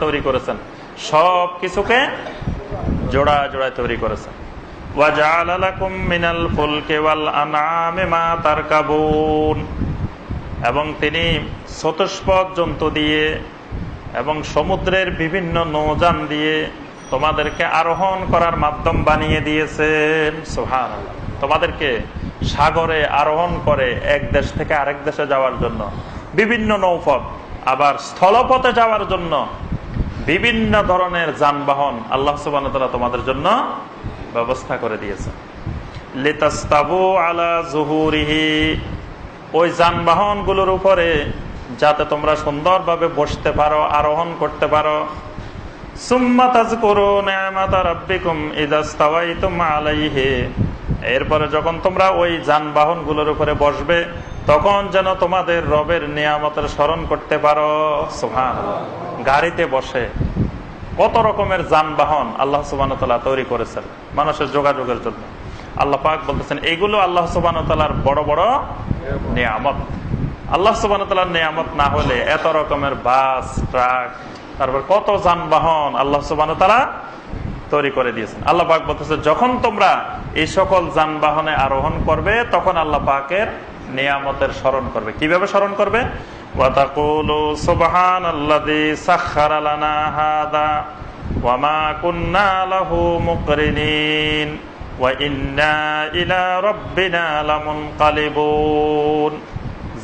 তৈরি করেছেন। সব কিছুকে জোড়া জোড়ায় তৈরি করেছেন। এবং তিনি চতুষ্পদ জন্তু দিয়ে এবং সমুদ্রের বিভিন্ন নৌযান দিয়ে তোমাদেরকে আরোহণ করার মাধ্যম বানিয়ে দিয়েছেন। সোহান তোমাদেরকে সাগরে আরোহণ করে এক দেশ থেকে আরেক দেশে যাওয়ার জন্য বিভিন্ন নৌপথ আবার স্থলপথে যাওয়ার জন্য বিভিন্ন ধরনের যানবাহন আল্লাহ সুবান তোমাদের জন্য ব্যবস্থা করে দিয়েছে। আলা জুহুরিহি, ওই যানবাহনগুলোর উপরে যাতে তোমরা সুন্দরভাবে বসতে পারো, আরোহণ করতে পারো। এরপরে যখন তোমরা ওই যানবাহনগুলোর উপরে বসবে তখন যেন তোমাদের রবের নিয়ামতের স্মরণ করতে পারো। সোহান গাড়িতে বসে কত রকমের যানবাহন আল্লাহ সুবান তৈরি করেছেন মানুষের যোগাযোগের জন্য। আল্লাহ পাক বলতেছেন, এগুলো আল্লাহ সুবান বড় বড় নিয়ামত। আল্লাহ সুবান নিয়ামত না হলে এত রকমের বাস, ট্রাক, তারপর কত যানবাহন আল্লাহ সুবান তৈরি করে দিয়েছেন। আল্লাহ পাক বলতেছে, যখন তোমরা এই সকল যানবাহনে আরোহণ করবে, তখন আল্লাহ পাকের নিয়ামতের স্মরণ করবে। কীভাবে স্মরণ করবে?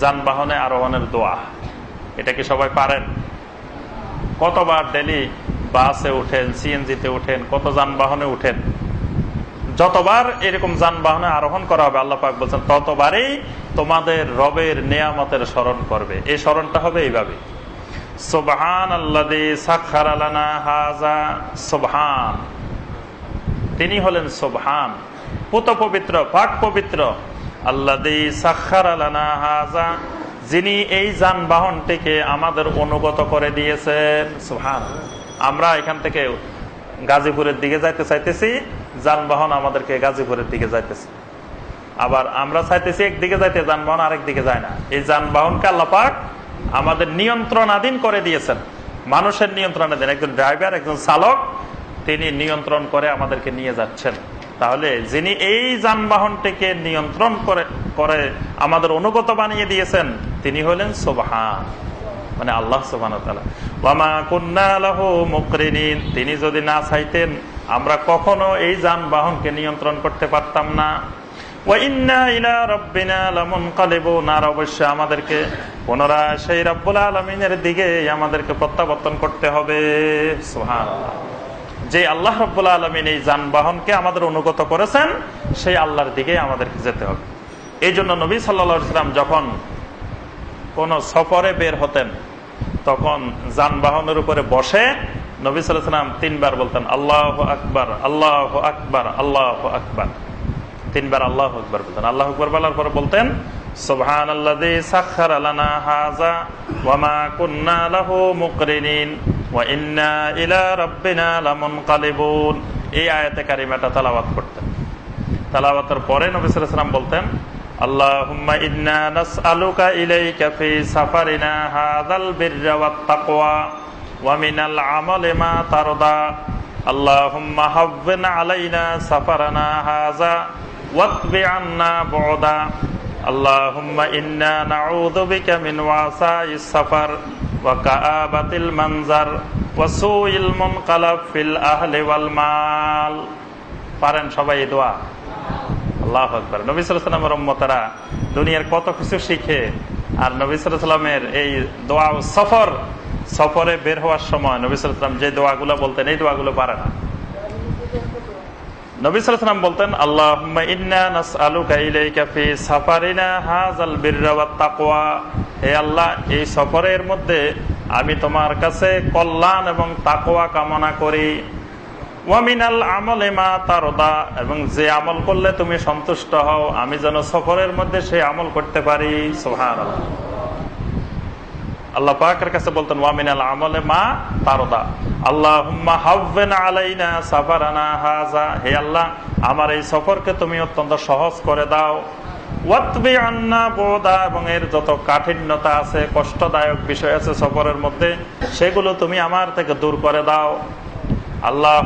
যানবাহনে আরোহণের দোয়া। এটা কি সবাই পারেন? কতবার ডেলি বাসে উঠেন, সিএনজিতে উঠেন, কত যানবাহনে উঠেন? যতবার এরকম যানবাহনে আরোহণ করা হবে, আল্লাহ পাক বলছেন, ততবারই তোমাদের রবের নিয়ামতের স্মরণ করবে। এই স্মরণটা হবে এইভাবে। সোবহান সোবহান। তিনি হলেন সোবহান। পুত পবিত্র পাক পবিত্র আল্লাদি সাক্ষার আলানা হাজা যিনি এই যানবাহনটিকে আমাদের অনুগত করে দিয়েছেন। সোহান আমরা এখান থেকে গাজীপুরের দিকে যাইতে চাইতেছি। যানবাহন আমাদেরকে গাজীপুরের দিকে যাইতেছে। আবার আমরা চাইতেছি একদিকে যাইতে, যানবাহন আরেক দিকে যায় না। এই যানবাহনকে আল্লাপাক আমাদের নিয়ন্ত্রণাধীন করে দিয়েছেন। মানুষের নিয়ন্ত্রণাধীন, একজন ড্রাইভার, একজন চালক, তিনি নিয়ন্ত্রণ করে আমাদেরকে নিয়ে যাচ্ছেন। তাহলে যিনি এই যানবাহনটিকে নিয়ন্ত্রণ করে করে আমাদের অনুগত বানিয়ে দিয়েছেন, তিনি হলেন সোবাহান মানে আল্লাহ সোবান তিনি যদি না চাইতেন আমরা কখনো এই যানবাহনকে নিয়ন্ত্রণ করতে পারতাম না। আমাদেরকে পুনরায় সেই রব্বুল আলমিনের দিকে আমাদেরকে প্রত্যাবর্তন করতে হবে। যে আল্লাহ রব্বুল্লা আলমিন এই যানবাহনকে আমাদের অনুগত করেছেন, সেই আল্লাহর দিকে আমাদেরকে যেতে হবে। এই জন্য নবী সাল্লাম যখন কোন সফরে বের হতেন, তখন যানবাহনের উপরে বসে নবী সাল্লাম তিনবার বলতেন, আল্লাহ আকবর আল্লাহ আকবর আল্লাহ আকবর। তিনবার আল্লাহ আকবর বলতেন। আল্লাহ আকবর বলার পরে বলতেন সোহান এই আয়াতে কারিমাটা তালাবাত করতেন। তালাবাতের পরে নবিসাম বলতেন, আল্লাহুম্মা ইন্না নাসআলুকা ইলাইকা ফি সাফারিনা হাযাল বিররা ওয়া মিনাল আমালি মা তারদা আল্লাহুম্মা হাওবিন আলাইনা সাফারানা হাযা ওয়াতবি আন্না বুদা আল্লাহুম্মা ইন্না নাউযু বিকা মিন ওয়াসাইস সাফার ওয়া কাআবাতিল মানজার ওয়া ফিল ওয়াল মাল পারেন সবাই দোয়া। আল্লাহ আকবর। নবী সাল্লামের দুনিয়ার কত কিছু শিখে, আর নবী এই দোয়া সফর সফরে বের হওয়ার সময় নবী সাল্লাম যে দোয়াগুলো বলতেন, এই দোয়াগুলো পারে না নবী বলতেন আল্লাহ হে আল্লাহ, এই সফরের মধ্যে আমি তোমার কাছে কল্যাণ এবং তাকওয়া কামনা করি। ওয়ামিনাল আমলে মা তারদা, এবং যে আমল করলে তুমি সন্তুষ্ট হও, আমি যেন সফরের মধ্যে সে আমল করতে পারি। সোহান আল্লাহ পাকের কাছে বলতেন ওয়ামিনাল আমলে মা তারদা। আল্লাহ আলাইনা সাফারানা হাজা হে আল্লাহ, আমার এই সফরকে তুমি অত্যন্ত সহজ করে দাও। ওয়াতবি আন্না বোদা এবং এর যত কাঠিন্যতা আছে, কষ্টদায়ক বিষয় আছে সফরের মধ্যে, সেগুলো তুমি আমার থেকে দূর করে দাও। আল্লাহ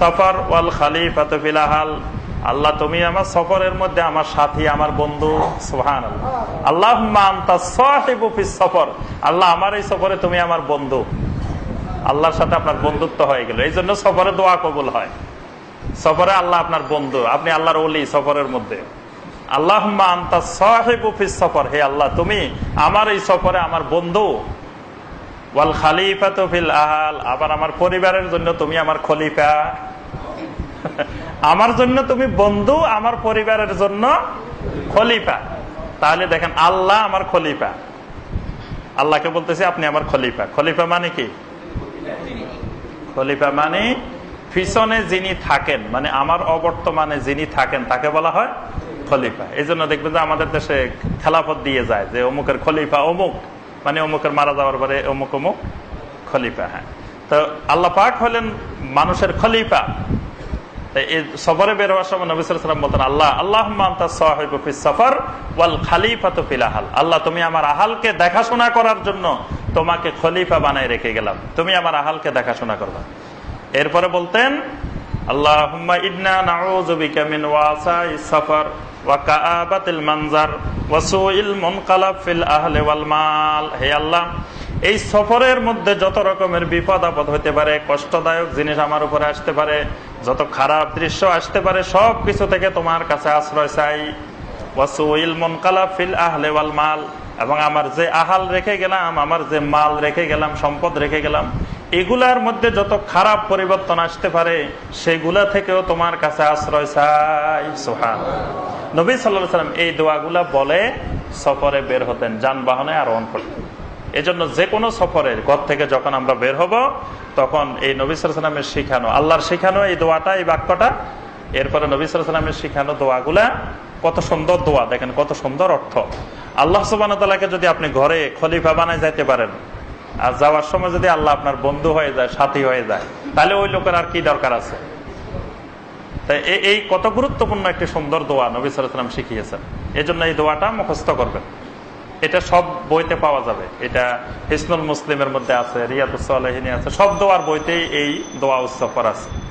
সফর ওয়াল খালিফাত ফিলাহাল আল্লাহ, তুমি আমার সফরের মধ্যে আমার সাথী, আমার বন্ধু সোহান আল্লাহ সফর। আল্লাহ, আমার এই সফরে তুমি আমার বন্ধু। আল্লাহর সাথে আপনার বন্ধুত্ব হয়ে গেল। এই জন্য সফরে দোয়া কবুল হয়। সফরে আল্লাহ আপনার বন্ধু। আপনি আল্লাহর ওলি সফরের মধ্যে। আল্লাহ সফর। হে আল্লাহ, তুমি আমার এই সফরে আমার বন্ধু। ওয়াল খালিফা ফিল আহাল। আবার আমার পরিবারের জন্য তুমি আমার খলিফা। আমার জন্য তুমি বন্ধু, আমার পরিবারের জন্য খলিফা। তাহলে দেখেন, আল্লাহ আমার খলিফা। আল্লাহকে বলতেছি আপনি আমার খলিফা। খলিফা মানে কি? খলিফা মানে পিছনে যিনি থাকেন মানে আমার অবর্তমানে যিনি থাকেন, তাকে বলা হয় খলিফা। এই জন্য দেখবেন যে আমাদের দেশে খেলাফত দিয়ে যায় যে অমুকের খলিফা অমুক মানে অমুকের মারা যাওয়ার পরে অমুক অমুক খলিফা হ্যাঁ। তো আল্লাহ পাক হলেন মানুষের খলিফা। সফরে বের হওয়ার সময় নবিসাম বলতেন, আল্লাহ আল্লাহ সফর ওয়াল খালিফা তো ফিলাহাল আল্লাহ, তুমি আমার আহালকে দেখাশোনা করার জন্য তোমাকে খলিফা বানায় রেখে গেলাম। তুমি আমার আহালকে দেখাশোনা করবা। এরপরে বলতেন মিন মানজার হে আল্লাহ এই সফরের মধ্যে যত রকমের বিপদ আপদ হতে পারে, কষ্টদায়ক জিনিস আমার উপরে আসতে পারে, যত খারাপ দৃশ্য আসতে পারে, সব কিছু থেকে তোমার কাছে আশ্রয় চাই। ওয়াসুইল মুনকালাব ফিল আহলে ওয়াল মাল, এবং আমার যে আহাল রেখে গেলাম, আমার যে মাল রেখে গেলাম, সম্পদ রেখে গেলাম, এগুলার মধ্যে যত খারাপ পরিবর্তন আসতে পারে, সেগুলা থেকেও তোমার কাছে আশ্রয় চাই। সোহান নবী সাল্লা সাল্লাম এই দোয়াগুলা বলে সফরে বের হতেন, যানবাহনে আরোহণ করতেন। এজন্য যে কোনো সফরের ঘর থেকে যখন আমরা বের হব, তখন এই নবী সালামের শিখানো, আল্লাহর শিখানো এই দোয়াটা, এই বাক্যটা, এরপরে নবী সালামের শিখানো দোয়াগুলা, কত সুন্দর দোয়া, দেখেন কত সুন্দর অর্থ। আল্লাহ সুবানকে যদি আপনি ঘরে খলিফা বানায় যাইতে পারেন, আর যাওয়ার সময় যদি আল্লাহ আপনার বন্ধু হয়ে যায়, সাথী হয়ে যায়, তাহলে ওই লোকের আর কি দরকার আছে? এই কত গুরুত্বপূর্ণ একটি সুন্দর দোয়া নবী সালাম শিখিয়েছেন। এই জন্য এই দোয়াটা মুখস্থ করবেন। এটা সব বইতে পাওয়া যাবে। এটা হিসনুল মুসলিমের মধ্যে আছে রিয়াদুসলিনী আছে, সব দোয়ার বইতেই এই দোয়া উৎসব আছে।